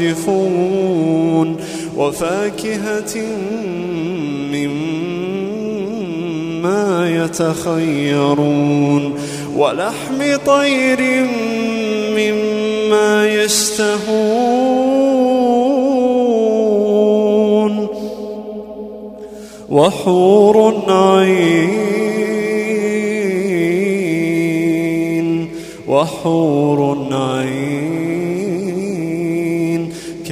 ينزفون وفاكهة مما يتخيرون ولحم طير مما يشتهون وحور عين وحور عين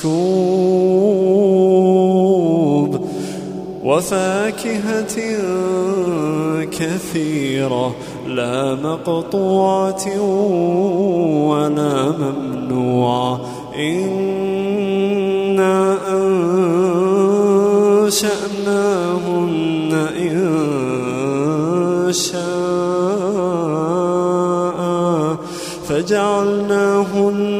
مسكوب وفاكهة كثيرة لا مقطوعة ولا ممنوعة. إنا أنشأناهن إن شاء فجعلناهن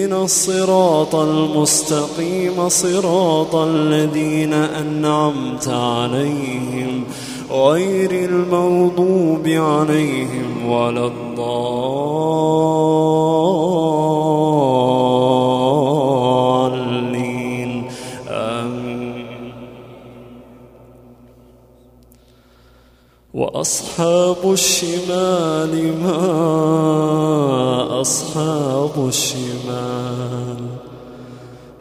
اهدنا الصراط المستقيم صراط الذين أنعمت عليهم غير المغضوب عليهم ولا الضالين. آمين. وأصحاب الشمال ما أصحاب الشمال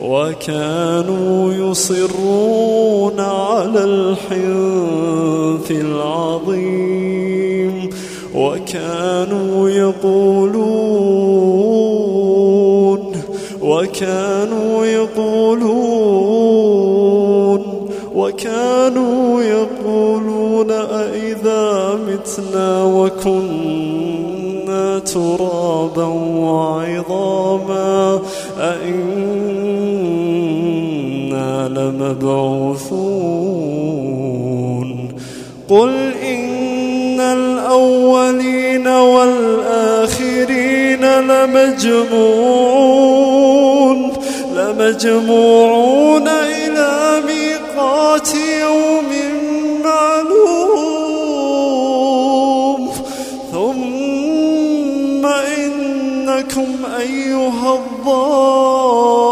وكانوا يصرون على الحنث العظيم وكانوا يقولون وكانوا يقولون وكانوا يقولون أئذا متنا وكنا ترابا وعظاما لمبعوثون. قل إن الأولين والآخرين لمجموعون لمجموعون إلى ميقات يوم معلوم. ثم إنكم أيها الضالون.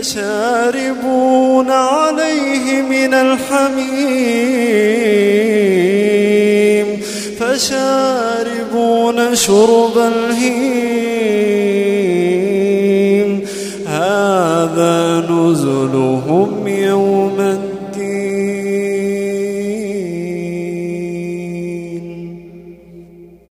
فشاربون عليه من الحميم فشاربون شرب الهيم. هذا نزلهم